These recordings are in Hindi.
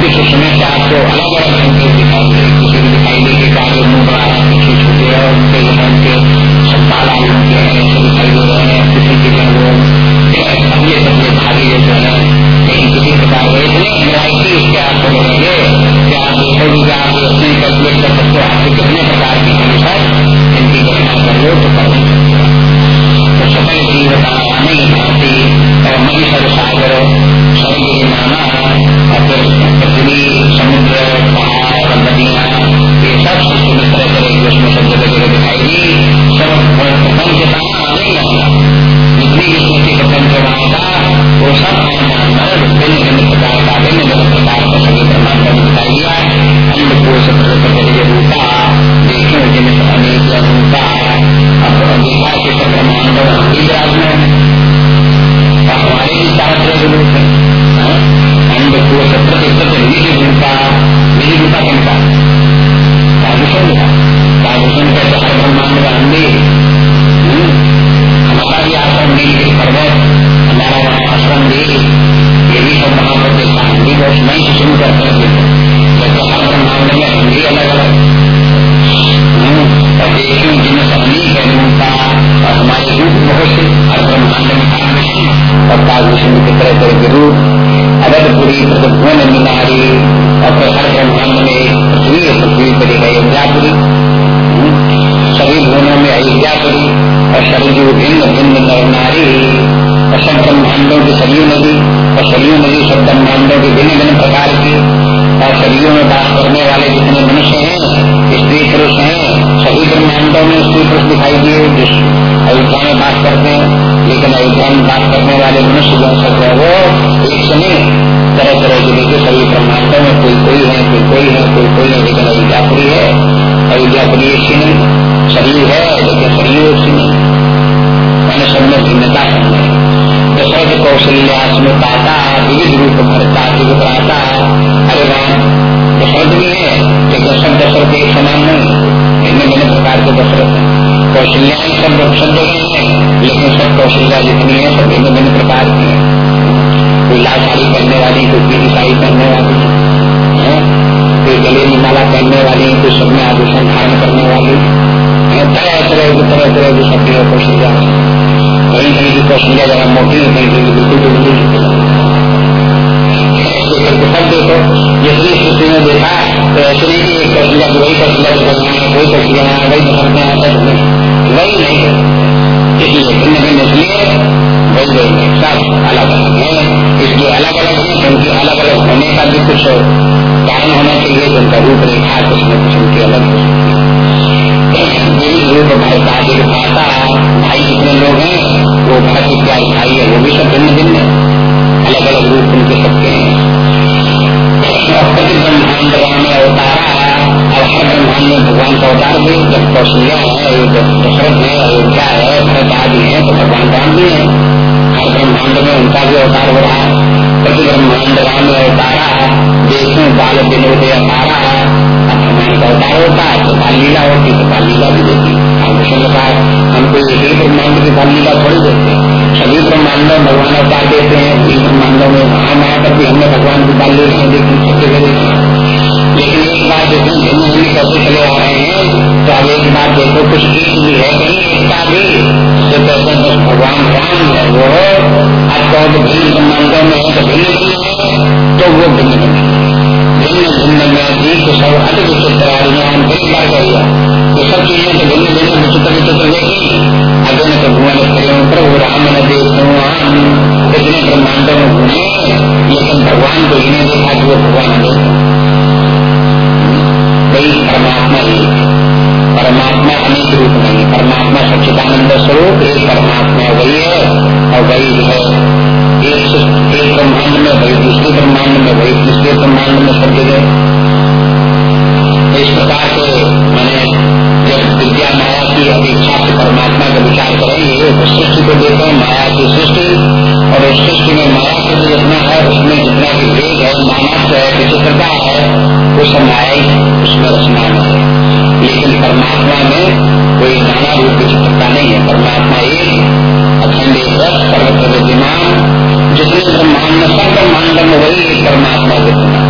भी समय से आपको अलग अलग ढंग से दिखाई दे, किसी को दिखाई दे के कागज़ मुँह बड़ा है पीछे छूटे है, उनके जो है उनके सब बाल हैं ऐसे दिखाई दे रहे हैं, किसी के जो वो ये सब भिन्न भिन्न नर और सब ब्रह्मांडों की सरयू नदी और सरयू नदी सब ब्रह्मांडों की भिन्न भिन्न प्रकार की और सरयू में बात करने वाले जितने मनुष्य हैं, स्त्री पुरुष हैं, सभी ब्रह्मांडों में स्त्री पुरुष दिखाई दिए अयोध्या में बात करते हैं, लेकिन अयोध्या में बात करने वाले मनुष्य जो सब है, वो एक समय तरह तरह के देखिए, सभी ब्रह्मांडों में कोई कोई है, कोई कोई है, कोई कोई है, लेकिन अयोध्यापुरी है, अयोध्यापुरी एक नहीं शरीर है, लेकिन शरीर उसकी नहीं मैंने सब में भिन्नता समझे दशरथ कौशल्या पाता विविध रूप भरता विभ्राता अरे राम दशरथ भी है, लेकिन सब दशरथ एक समान नहीं। भिन्न भिन्न प्रकार के दशरथ है। कौशल्या सब सब जगह है, लेकिन सब कौशल्या जितनी है, सब भिन्न भिन्न प्रकार की है। कोई लाल साड़ी पहनने वाली, कोई पीली साड़ी पहनने वाली, है? कोई गले में माला पहनने वाली, कोई सब में आभूषण धारण करने वाली। तरह तरह की तरह तरह की शक्ति है कौशल्या कहीं कहीं की कौशल्या जरा मोटी है कहीं कहीं बिल्कुल बिल्कुल सब देखो जिसकी स्थिति में देखा तो ऐसे नहीं कि एक कौशल्या वही कौशल्या की वही कौशल्या वही दफरते हैं वही नहीं इसलिए भिन्न भिन्न इसलिए वही वही सब अलग अलग है इसलिए अलग अलग है क्योंकि अलग अलग होने का भी कुछ कारण होना चाहिए उनका रूप रेखा कुछ न कुछ उनकी अलग हो सकती है रूप भरता दिखाता भाई जितने लोग हैं वो भरत इत्यादि भाई है वो भी सब भिन्न भिन्न अलग अलग रूप उनके सबके हैं ब्रह्मांड अवतारा ब्रह्मांड में भगवान का अवतार भी जब कौशल्या है दशरथ है अयोध्या है भरत आदि है तो भगवान राम भी है हर ब्रह्मांड में उनका भी अवतार हो रहा है प्रति ब्रह्मांड राम अवतारा देखू बाल विनोद अपारा भगवान का अवतार होता है तो बाल लीला होती तो बाल लीला भी देती आभूषण का हमको एक ही ब्रह्मांड की बाल लीला थोड़ी देते हैं सभी ब्रह्मांडों भगवान अवतार देते हैं सभी ब्रह्मांडों में वहाँ वहाँ पर भी हमने भगवान की बाल लीला देखी सबके जगह लेकिन एक बात देखो भिन्न भिन्न करते चले आ रहे हैं तो अब एक बार देखो कुछ एक भी है कहीं एकता भी तो कैसे बस भगवान राम है वो आप कहो तो भिन्न ब्रह्मांडों में है तो भिन्न भिन्न है तो वो भिन्न भिन्न भिन्न भिन्न में भी कुशल अति विचित्र हम कई बार कहिए ये सब चीज़ें तो भिन्न भिन्न विचित्र विचित्र देखी अगन तो भुवन करो प्रभु राम न देखो इतने ब्रह्मांडों में में वही तीसरे ब्रह्मांड में सब जगह। इस प्रकार से मैंने जब विद्या माया की अपेक्षा से परमात्मा का विचार करेंगे तो सृष्टि को देखें माया की सृष्टि, और उस सृष्टि में माया के जो जितना है, उसमें जितना भी भेद है मानस है विचित्रता है, वो सब माया ही, उसमें रचना है। लेकिन परमात्मा में कोई नाना रूप विचित्रता नहीं है। परमात्मा एक अखंड एक रस सर्वत्र विद्यमान जितने ब्रह्मांड में सब में वही परमात्मा विद्यमान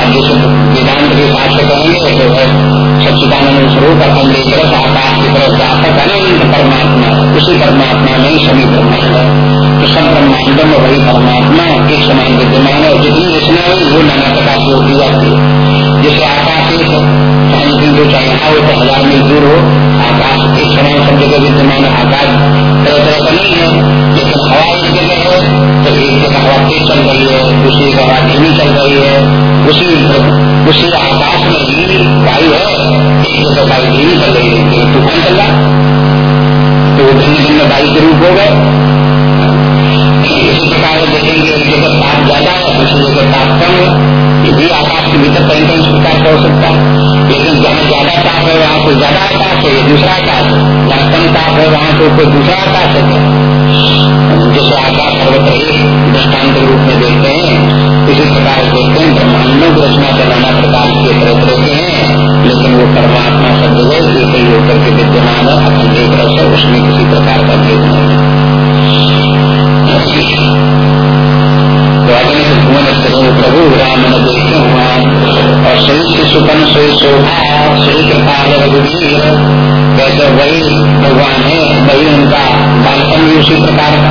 अब जैसे वेदांत के हिसाब से कहेंगे तो है सच्चिदानंद स्वरूप एक रस आकाश की तरफ़ व्यापक अनंत परमात्मा उसी परमात्मा में ही सभी ब्रह्मांड है तो सब ब्रह्मांडों में वही परमात्मा एक समान विद्यमान है जितनी रचना हुई वो नाना प्रकार की होती जाती है जैसे आकाश एक चाहे लेकिन जो चाहे यहाँ हो तो हज़ार मील दूर हो आकाश एक समान सब जगह विद्यमान आकाश तरह तरह का नहीं है लेकिन हवा एक जगह है तेज चल रही है दूसरी का हवा धीमी चल रही है, उसी उसी आकाश में भी वायु है, एक जगह वायु धीमी चल रही है तूफ़ान चल रहा तो वो भिन्न भिन्न वायु के रूप हो गए। प्रकार देखेंगे एक जगह ताप दूसरी जगह ताप कम है ये भी आकाश के भीतर कहीं कहीं प्रकार हो सकता है। लेकिन जहाँ ज़्यादा ताप है, वहाँ कोई ज़्यादा आकाश है दूसरा आकाश है। जहाँ कम ताप है, वहाँ तो कोई दूसरा आकाश है। जैसे आकाश सर्वत्र एक दृष्टांत रूप में देखते हैं इसी प्रकार देखते हैं, ब्रह्मांडों की रचना के नाना प्रकार के तरह तरह के हैं, लेकिन वो परमात्मा सब जगह एक ही होकर के विद्यमान है है, उसमें किसी प्रकार का भेद नहीं है। प्रभु राम और सही सुपन सही शोभा सही कृपा रघुवीर वैसे वही भगवान है वही उनका बालपन भी उसी प्रकार का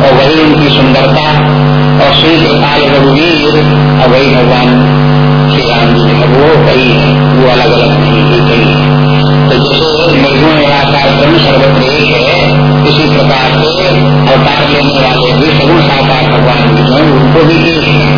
और वही उनकी सुंदरता और श्री कृपा रघुवीर और वही भगवान श्री राम जी है वो कई है वो अलग अलग नहीं कई है तो निर्गुण निराकार ब्रह्म सर्वत्र एक है। इसी प्रकार से अवतार लेने वाले भी सगुण साकार भगवान जो उनको भी एक है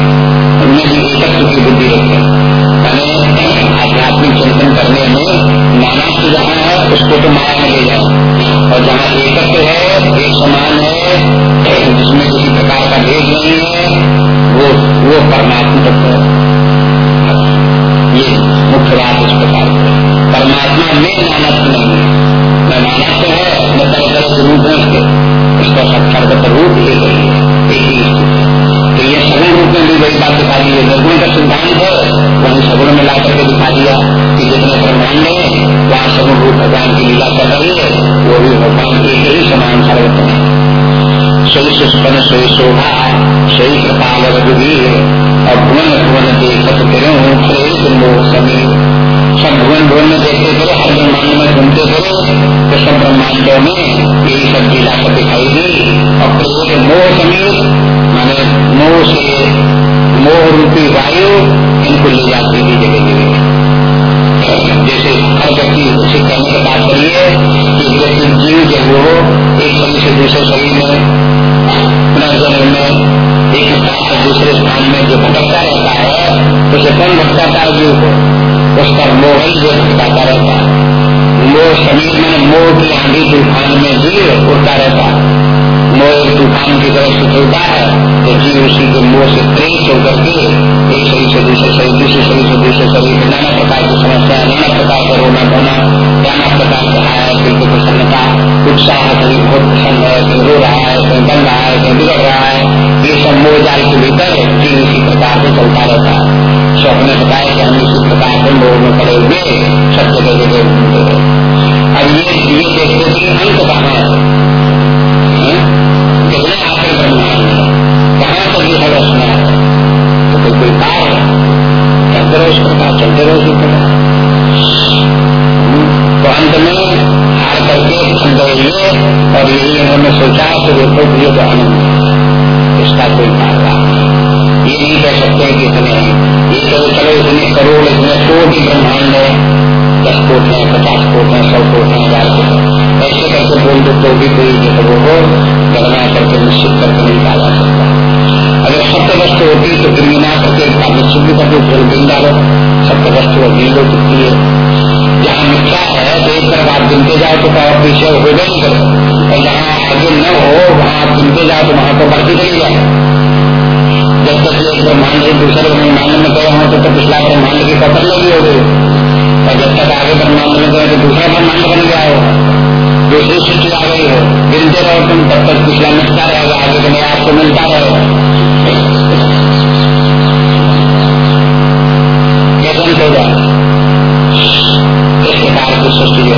सोई सुस्पन सोई शोभा कृपाल रघुवीर और भुवन भुवन देखत समीर सब भुवन भुवन में देखते हर ब्रह्मांड में घूमते तो सब ब्रह्मांडों में यही सब लीला कर दिखाई दी और मोह समीर माने मोह से मोह रूपी वायु इनको ले जाती थी जगह जगह जैसे हर व्यक्ति उसे कहने का बात करिए कि व्यक्ति जीव जब वो एक शरीर से दूसरे शरीर में पुनर्जन्म में एक स्थान से दूसरे स्थान में जो भटकता रहता है, उसे कौन भटकाता है जीव को उसका मोह ही जो भटकाता रहता है। मोह शरीर में मोह की आंधी तूफ़ान में जीव उड़ता रहता है। मोह तूफ़ान की तरह से चलता है तो जीव उसी के मोह से प्रेरित होकर के एक शरीर से दूसरे शरीर दूसरे शरीर से दूसरे शरीर में नाना प्रकार की समस्या नाना प्रकार का रोना धोना, नाना प्रकार का है दिल की प्रसन्नता, उत्साह, कहीं बहुत प्रसन्न है, कहीं रो रहा है, कहीं बन रहा है, कहीं बिगड़ रहा है, ये सब मोह जाल के भीतर जीव इसी प्रकार से चलता रहता है। स्वप्न ने बताया कि हम इसी प्रकार से मोह में पड़े हुए सब जगह जगह घूमते हैं। अब ये ये देखते कि अंत कहाँ है। आखिर है कहाँ तो कोई पार है चलते रहो इस प्रकार चलते रहो इसी तो अंत में हार करके खंड ये और यही उन्होंने सोचा तो देखो ये तो आनंद इसका कोई पार ये नहीं कह सकते कि इतने ये तो चलो इतने करोड़ इतने कोटि ब्रह्मांड है दस कोट है पचास कोट है सौ कोट है हज़ार कोट है ऐसे करके बोल दो तो भी कोई है वो गणना करके निश्चित करके नहीं डाला सकता अगर सत्य वस्तु होती तो गिनगिना करके निश्चित भी करके फिर गिन डालो सत्य वस्तु गिन लो कितनी है जहाँ मिथ्या है तो एक तरफ़ आप गिनते जाओ तो और पीछे हो नहीं करो और जहाँ आगे न हो वहाँ आप गिनते जाओ तो वहाँ तो बढ़ती चली जाए जब तक एक ब्रह्मांड दूसरे ब्रह्मांड में गए हों तो, तो पिछला ब्रह्मांड की पकड़ लगी हो गई। और जब तक आगे परमात्मा में गए तो दूसरा ब्रह्मांड बन गया हो, दूसरी सृष्टि आ गई हो, गिनते रहो तुम, तब तक पिछला मिलता रहेगा, आगे तो मैं आपको मिलता रहे। कैसे तो होगा सृष्टि जो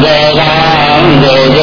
जय राम जय जय